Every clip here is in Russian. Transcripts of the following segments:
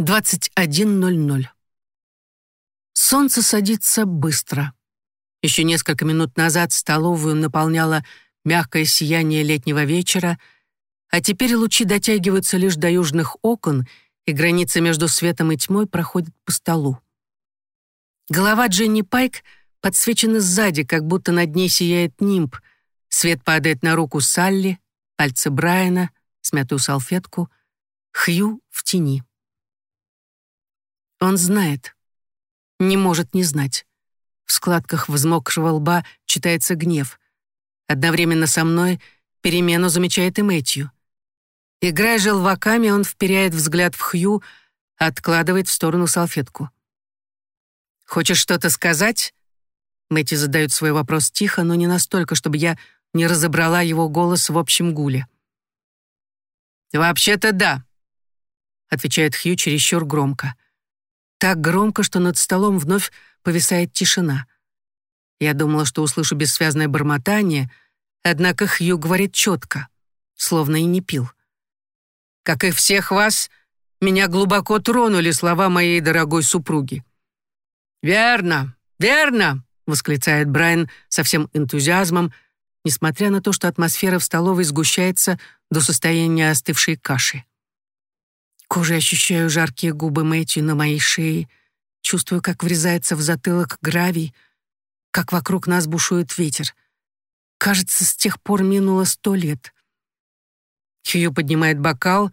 21.00. Солнце садится быстро. Еще несколько минут назад столовую наполняло мягкое сияние летнего вечера, а теперь лучи дотягиваются лишь до южных окон, и граница между светом и тьмой проходит по столу. Голова Дженни Пайк подсвечена сзади, как будто над ней сияет нимб. Свет падает на руку Салли, пальцы Брайана, смятую салфетку, Хью в тени. Он знает. Не может не знать. В складках взмокшего лба читается гнев. Одновременно со мной перемену замечает и Мэтью. Играя желваками, он вперяет взгляд в Хью, откладывает в сторону салфетку. «Хочешь что-то сказать?» Мэтью задает свой вопрос тихо, но не настолько, чтобы я не разобрала его голос в общем гуле. «Вообще-то да», — отвечает Хью чересчур громко так громко, что над столом вновь повисает тишина. Я думала, что услышу бессвязное бормотание, однако Хью говорит четко, словно и не пил. «Как и всех вас, меня глубоко тронули слова моей дорогой супруги». «Верно, верно!» — восклицает Брайан со всем энтузиазмом, несмотря на то, что атмосфера в столовой сгущается до состояния остывшей каши. Кожей ощущаю жаркие губы Мэтью на моей шее, чувствую, как врезается в затылок гравий, как вокруг нас бушует ветер. Кажется, с тех пор минуло сто лет. Хью поднимает бокал,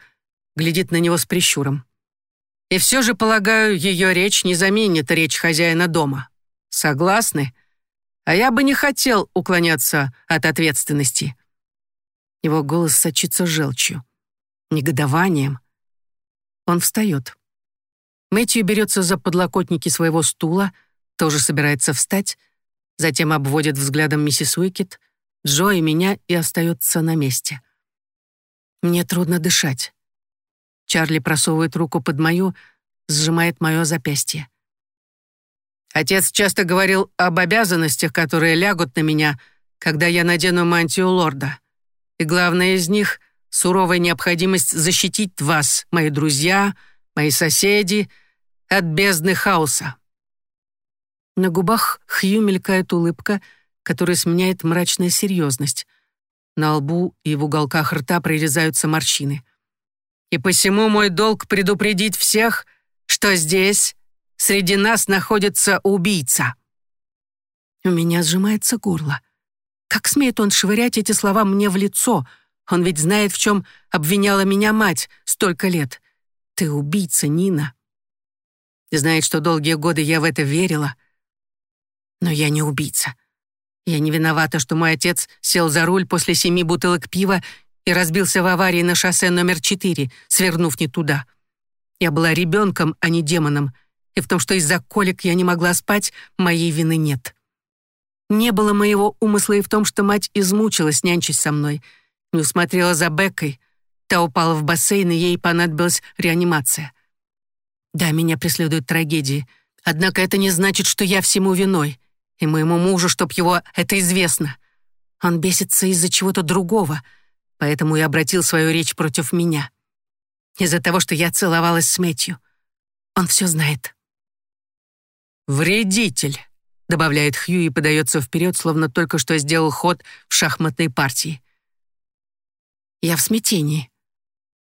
глядит на него с прищуром. И все же, полагаю, ее речь не заменит речь хозяина дома. Согласны? А я бы не хотел уклоняться от ответственности. Его голос сочится желчью, негодованием — он встает. Мэтью берется за подлокотники своего стула, тоже собирается встать, затем обводит взглядом миссис Уикет, Джо и меня и остается на месте. Мне трудно дышать. Чарли просовывает руку под мою, сжимает мое запястье. Отец часто говорил об обязанностях, которые лягут на меня, когда я надену мантию лорда. И главное из них суровая необходимость защитить вас, мои друзья, мои соседи, от бездны хаоса». На губах Хью мелькает улыбка, которая сменяет мрачная серьезность. На лбу и в уголках рта прорезаются морщины. «И посему мой долг предупредить всех, что здесь, среди нас, находится убийца». У меня сжимается горло. Как смеет он швырять эти слова мне в лицо — он ведь знает, в чем обвиняла меня мать столько лет. Ты убийца, Нина. Знает, что долгие годы я в это верила. Но я не убийца. Я не виновата, что мой отец сел за руль после семи бутылок пива и разбился в аварии на шоссе номер четыре, свернув не туда. Я была ребенком, а не демоном, и в том, что из-за колик я не могла спать, моей вины нет. Не было моего умысла и в том, что мать измучилась, нянчась со мной — не усмотрела за Беккой. Та упала в бассейн, и ей понадобилась реанимация. Да, меня преследуют трагедии. Однако это не значит, что я всему виной. И моему мужу, чтоб его это известно. Он бесится из-за чего-то другого, поэтому и обратил свою речь против меня. Из-за того, что я целовалась с Мэтью. Он все знает. «Вредитель», — добавляет Хью и подается вперед, словно только что сделал ход в шахматной партии. Я в смятении.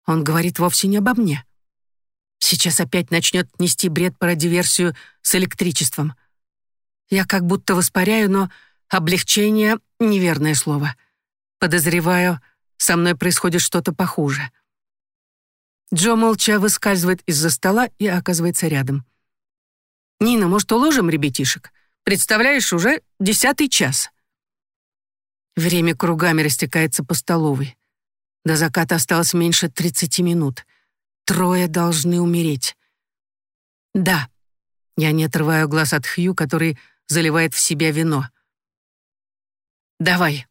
Он говорит вовсе не обо мне. Сейчас опять начнет нести бред про диверсию с электричеством. Я как будто воспаряю, но облегчение — неверное слово. Подозреваю, со мной происходит что-то похуже. Джо молча выскальзывает из-за стола и оказывается рядом. «Нина, может, уложим ребятишек? Представляешь, уже десятый час». Время кругами растекается по столовой. До заката осталось меньше 30 минут. Трое должны умереть. Да. Я не отрываю глаз от Хью, который заливает в себя вино. Давай.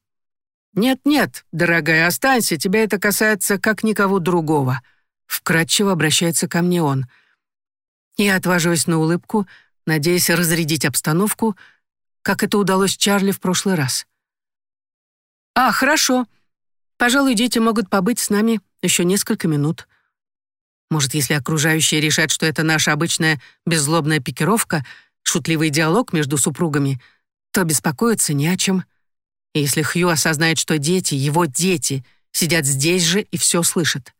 Нет-нет, дорогая, останься, тебя это касается как никого другого. Вкратчиво обращается ко мне он. Я отваживаюсь на улыбку, надеясь разрядить обстановку, как это удалось Чарли в прошлый раз. «А, хорошо. Пожалуй, дети могут побыть с нами еще несколько минут. Может, если окружающие решат, что это наша обычная беззлобная пикировка, шутливый диалог между супругами, то беспокоиться не о чем. И если Хью осознает, что дети, его дети, сидят здесь же и все слышат.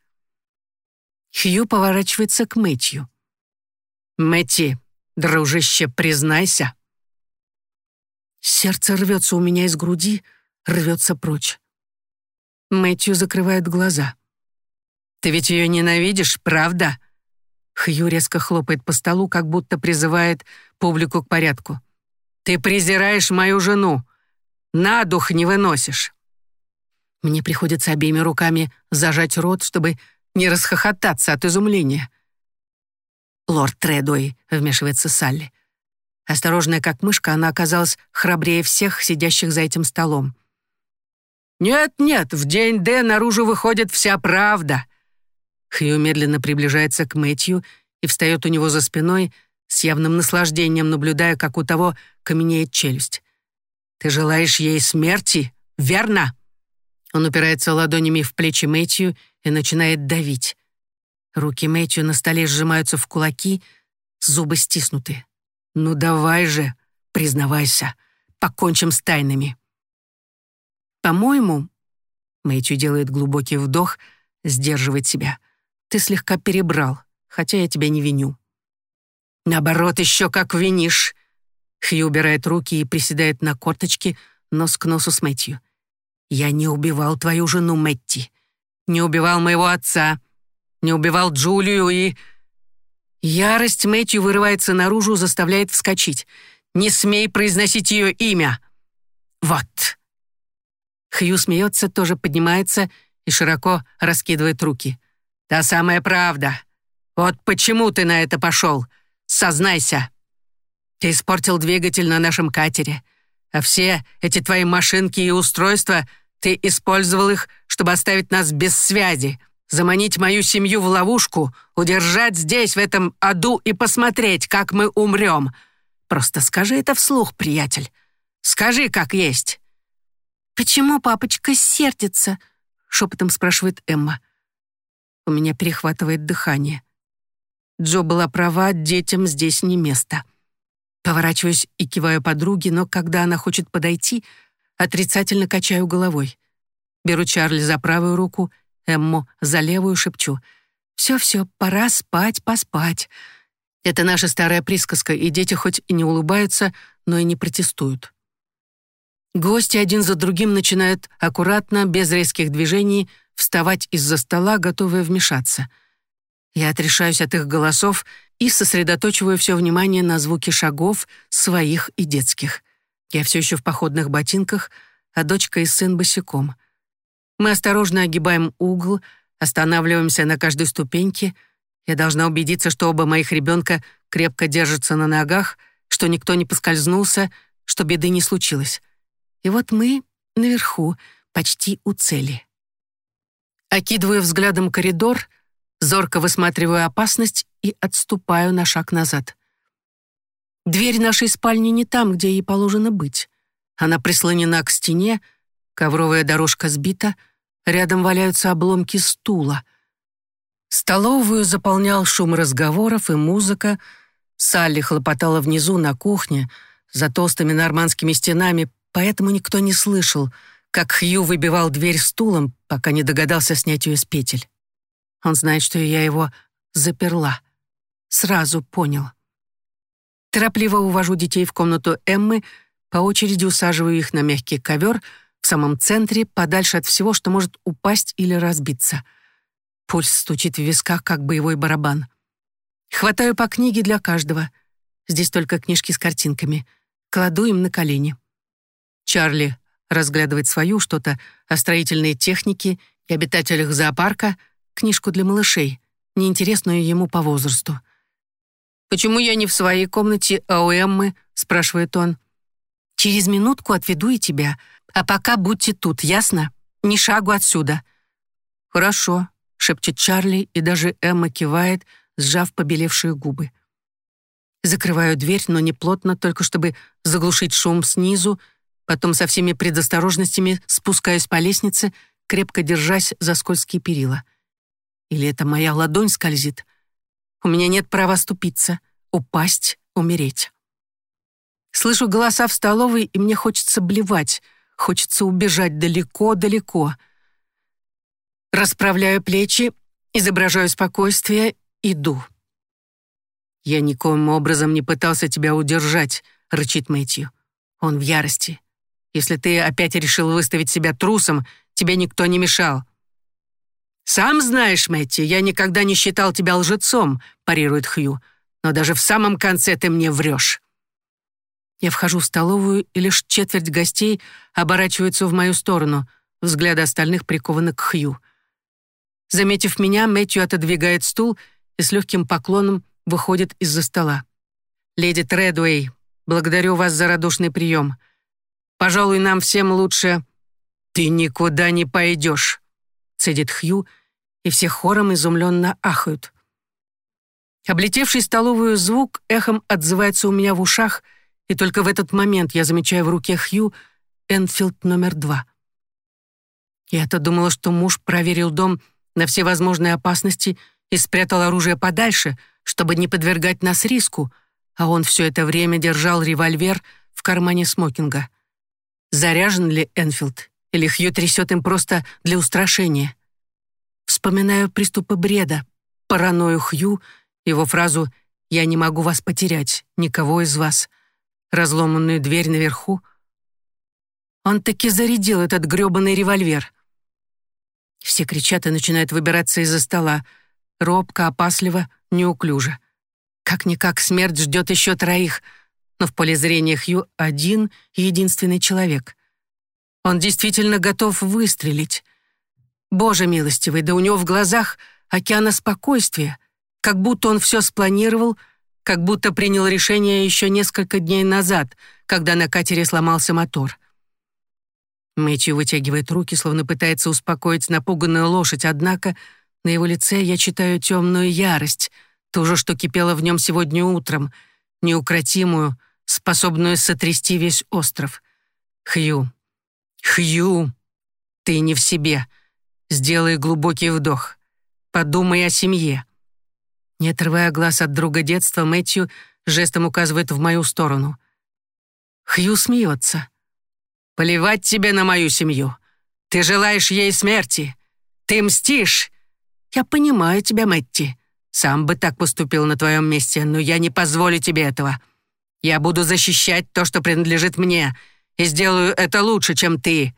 Хью поворачивается к Мэтью. «Мэтти, дружище, признайся». Сердце рвется у меня из груди, рвется прочь. Мэтью закрывает глаза. «Ты ведь ее ненавидишь, правда?» Хью резко хлопает по столу, как будто призывает публику к порядку. «Ты презираешь мою жену. На дух не выносишь». Мне приходится обеими руками зажать рот, чтобы не расхохотаться от изумления. «Лорд Тредуэй», — вмешивается Салли. Осторожная как мышка, она оказалась храбрее всех, сидящих за этим столом. «Нет-нет, в день Д наружу выходит вся правда». Хью медленно приближается к Мэтью и встает у него за спиной, с явным наслаждением наблюдая, как у того каменеет челюсть. «Ты желаешь ей смерти, верно?» Он упирается ладонями в плечи Мэтью и начинает давить. Руки Мэтью на столе сжимаются в кулаки, зубы стиснуты. «Ну давай же, признавайся, покончим с тайнами». «По-моему...» Мэтью делает глубокий вдох, сдерживает себя. «Ты слегка перебрал, хотя я тебя не виню». «Наоборот, еще как винишь!» Хью убирает руки и приседает на корточки, нос к носу с Мэтью. «Я не убивал твою жену, Мэтти не убивал моего отца, не убивал Джулию и... Ярость Мэтью вырывается наружу, заставляет вскочить. «Не смей произносить ее имя!» «Вот!» Хью смеется, тоже поднимается и широко раскидывает руки. «Та самая правда. Вот почему ты на это пошел. Сознайся. Ты испортил двигатель на нашем катере, а все эти твои машинки и устройства — ты использовал их, чтобы оставить нас без связи, заманить мою семью в ловушку, удержать здесь, в этом аду, и посмотреть, как мы умрем. Просто скажи это вслух, приятель. Скажи, как есть». «Почему папочка сердится?» — шепотом спрашивает Эмма. У меня перехватывает дыхание. Джо была права, детям здесь не место. Поворачиваюсь и киваю подруге, но когда она хочет подойти — Отрицательно качаю головой. Беру Чарли за правую руку, Эмму за левую шепчу. «Все-все, пора спать, поспать». Это наша старая присказка, и дети хоть и не улыбаются, но и не протестуют. Гости один за другим начинают аккуратно, без резких движений, вставать из-за стола, готовые вмешаться. Я отрешаюсь от их голосов и сосредоточиваю все внимание на звуке шагов своих и детских. Я все еще в походных ботинках, а дочка и сын босиком. Мы осторожно огибаем угол, останавливаемся на каждой ступеньке. Я должна убедиться, что оба моих ребенка крепко держатся на ногах, что никто не поскользнулся, что беды не случилось. И вот мы наверху, почти у цели. Окидываю взглядом коридор, зорко высматриваю опасность и отступаю на шаг назад. Дверь нашей спальни не там, где ей положено быть. Она прислонена к стене, ковровая дорожка сбита, рядом валяются обломки стула. Столовую заполнял шум разговоров и музыка. Салли хлопотала внизу на кухне, за толстыми нормандскими стенами, поэтому никто не слышал, как Хью выбивал дверь стулом, пока не догадался снять ее с петель. Он знает, что я его заперла. Сразу понял. Торопливо увожу детей в комнату Эммы, по очереди усаживаю их на мягкий ковер в самом центре, подальше от всего, что может упасть или разбиться. Пульс стучит в висках, как боевой барабан. Хватаю по книге для каждого. Здесь только книжки с картинками. Кладу им на колени. Чарли разглядывает свою что-то о строительной технике и обитателях зоопарка, книжку для малышей, неинтересную ему по возрасту. «Почему я не в своей комнате, а у Эммы?» — спрашивает он. «Через минутку отведу и тебя. А пока будьте тут, ясно? Ни шагу отсюда». «Хорошо», — шепчет Чарли, и даже Эмма кивает, сжав побелевшие губы. Закрываю дверь, но не плотно, только чтобы заглушить шум снизу, потом со всеми предосторожностями спускаюсь по лестнице, крепко держась за скользкие перила. Или это моя ладонь скользит? У меня нет права ступиться, упасть, умереть. Слышу голоса в столовой, и мне хочется блевать, хочется убежать далеко-далеко. Расправляю плечи, изображаю спокойствие, иду. «Я никоим образом не пытался тебя удержать», — рычит Мэтью. Он в ярости. «Если ты опять решил выставить себя трусом, тебе никто не мешал». «Сам знаешь, Мэтти, я никогда не считал тебя лжецом», — парирует Хью. «Но даже в самом конце ты мне врешь». Я вхожу в столовую, и лишь четверть гостей оборачиваются в мою сторону. Взгляды остальных прикованы к Хью. Заметив меня, Мэтью отодвигает стул и с легким поклоном выходит из-за стола. «Леди Тредуэй, благодарю вас за радушный прием. Пожалуй, нам всем лучше...» «Ты никуда не пойдешь», — цедит Хью, и все хором изумленно ахают. Облетевший столовую звук эхом отзывается у меня в ушах, и только в этот момент я замечаю в руке Хью Энфилд номер два. Я-то думала, что муж проверил дом на все возможные опасности и спрятал оружие подальше, чтобы не подвергать нас риску, а он все это время держал револьвер в кармане смокинга. Заряжен ли Энфилд, или Хью трясет им просто для устрашения? Вспоминаю приступы бреда, паранойю Хью, его фразу «Я не могу вас потерять, никого из вас», разломанную дверь наверху. Он таки зарядил этот грёбаный револьвер. Все кричат и начинают выбираться из-за стола. Робко, опасливо, неуклюже. Как-никак смерть ждет еще троих, но в поле зрения Хью один единственный человек. Он действительно готов выстрелить. Боже милостивый, да у него в глазах океана спокойствия, как будто он все спланировал, как будто принял решение еще несколько дней назад, когда на катере сломался мотор. Мэтью вытягивает руки, словно пытается успокоить напуганную лошадь, однако на его лице я читаю темную ярость, ту же, что кипела в нем сегодня утром, неукротимую, способную сотрясти весь остров. Хью, Хью, ты не в себе. Сделай глубокий вдох. Подумай о семье». Не отрывая глаз от друга детства, Мэтью жестом указывает в мою сторону. Хью смеется. «Поливать тебе на мою семью. Ты желаешь ей смерти. Ты мстишь. Я понимаю тебя, Мэтти. Сам бы так поступил на твоем месте, но я не позволю тебе этого. Я буду защищать то, что принадлежит мне, и сделаю это лучше, чем ты.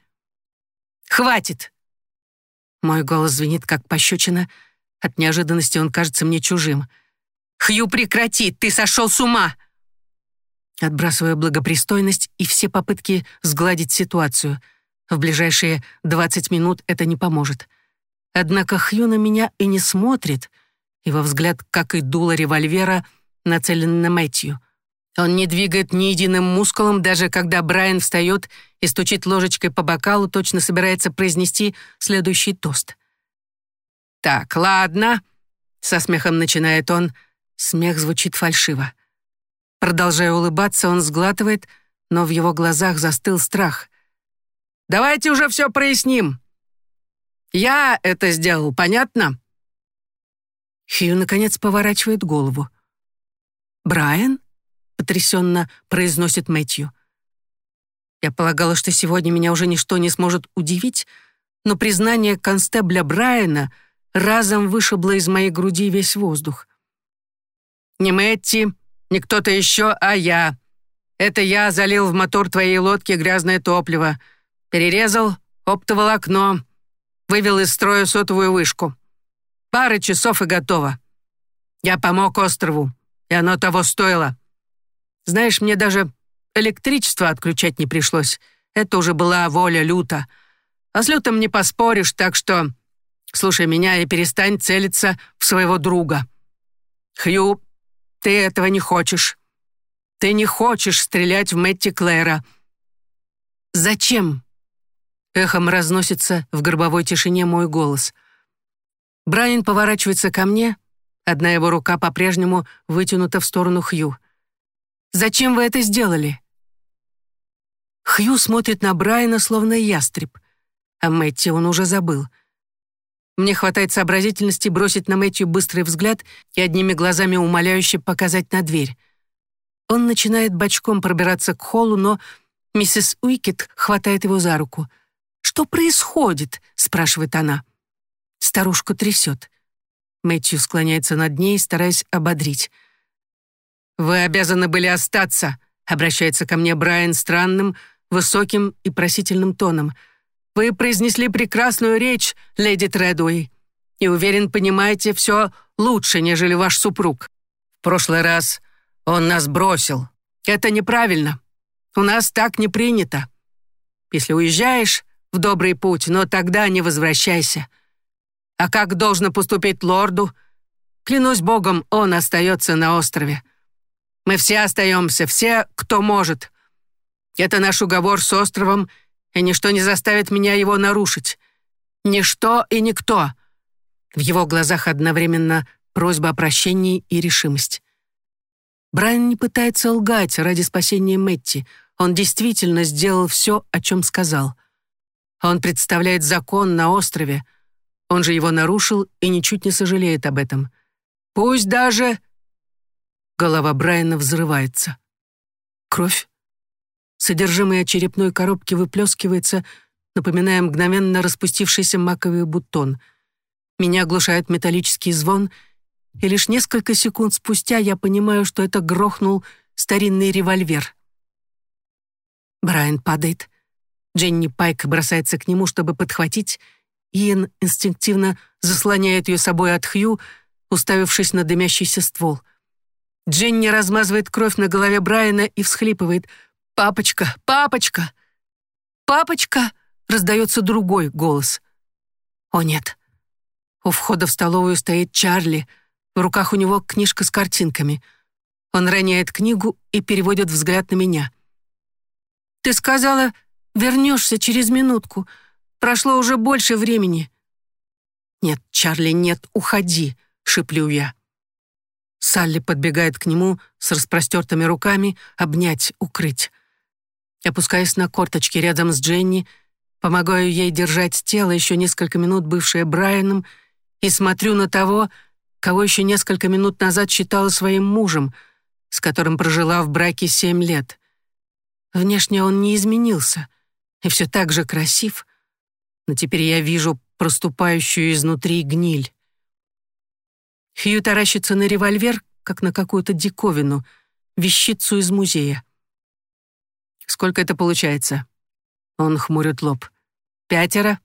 Хватит!» Мой голос звенит, как пощечина. От неожиданности он кажется мне чужим. «Хью, прекрати! Ты сошел с ума!» Отбрасываю благопристойность и все попытки сгладить ситуацию. В ближайшие 20 минут это не поможет. Однако Хью на меня и не смотрит. Его взгляд, как и дуло револьвера, нацелен на Мэтью. Он не двигает ни единым мускулом, даже когда Брайан встает и стучит ложечкой по бокалу, точно собирается произнести следующий тост. «Так, ладно», — со смехом начинает он. Смех звучит фальшиво. Продолжая улыбаться, он сглатывает, но в его глазах застыл страх. «Давайте уже все проясним. Я это сделал, понятно?» Хью, наконец, поворачивает голову. «Брайан?» Потрясенно произносит Мэтью. Я полагала, что сегодня меня уже ничто не сможет удивить, но признание констебля Брайана разом вышибло из моей груди весь воздух. «Не Мэтти, не кто-то еще, а я. Это я залил в мотор твоей лодки грязное топливо, перерезал оптоволокно, вывел из строя сотовую вышку. Пара часов и готово. Я помог острову, и оно того стоило. Знаешь, мне даже электричество отключать не пришлось. Это уже была воля Люта. А с Лютом не поспоришь, так что слушай меня и перестань целиться в своего друга. Хью, ты этого не хочешь. Ты не хочешь стрелять в Мэтти Клэра. Зачем? Эхом разносится в гробовой тишине мой голос. Брайан поворачивается ко мне, одна его рука по-прежнему вытянута в сторону Хью. Зачем вы это сделали?» Хью смотрит на Брайана, словно ястреб. А Мэтти он уже забыл. Мне хватает сообразительности бросить на Мэтью быстрый взгляд и одними глазами умоляюще показать на дверь. Он начинает бочком пробираться к холлу, но миссис Уикет хватает его за руку. «Что происходит?» — спрашивает она. Старушку трясет. Мэтью склоняется над ней, стараясь ободрить. «Вы обязаны были остаться», — обращается ко мне Брайан странным, высоким и просительным тоном. «Вы произнесли прекрасную речь, леди Тредуэй, и, уверен, понимаете все лучше, нежели ваш супруг. В прошлый раз он нас бросил. Это неправильно. У нас так не принято. Если уезжаешь, в добрый путь, но тогда не возвращайся. А как должно поступить лорду? Клянусь богом, он остается на острове. Мы все остаемся, все, кто может. Это наш уговор с островом, и ничто не заставит меня его нарушить. Ничто и никто. В его глазах одновременно просьба о прощении и решимость. Брайан не пытается лгать ради спасения Мэтти. Он действительно сделал все, о чем сказал. Он представляет закон на острове. Он же его нарушил и ничуть не сожалеет об этом. Пусть даже... Голова Брайана взрывается. Кровь. Содержимое черепной коробки выплескивается, напоминая мгновенно распустившийся маковый бутон. Меня оглушает металлический звон, и лишь несколько секунд спустя я понимаю, что это грохнул старинный револьвер. Брайан падает. Дженни Пайк бросается к нему, чтобы подхватить. Иэн инстинктивно заслоняет ее собой от Хью, уставившись на дымящийся ствол. Дженни размазывает кровь на голове Брайана и всхлипывает. «Папочка! Папочка!» «Папочка!» — раздается другой голос. «О нет!» У входа в столовую стоит Чарли. В руках у него книжка с картинками. Он роняет книгу и переводит взгляд на меня. «Ты сказала, Вернешься через минутку. Прошло уже больше времени». «Нет, Чарли, нет, уходи», — шиплю я. Салли подбегает к нему с распростертыми руками, обнять, укрыть. Опускаясь на корточки рядом с Дженни, помогаю ей держать тело, еще несколько минут бывшее Брайаном, и смотрю на того, кого еще несколько минут назад считала своим мужем, с которым прожила в браке семь лет. Внешне он не изменился и все так же красив, но теперь я вижу проступающую изнутри гниль. Хью таращится на револьвер, как на какую-то диковину, вещицу из музея. «Сколько это получается?» Он хмурит лоб. «Пятеро?»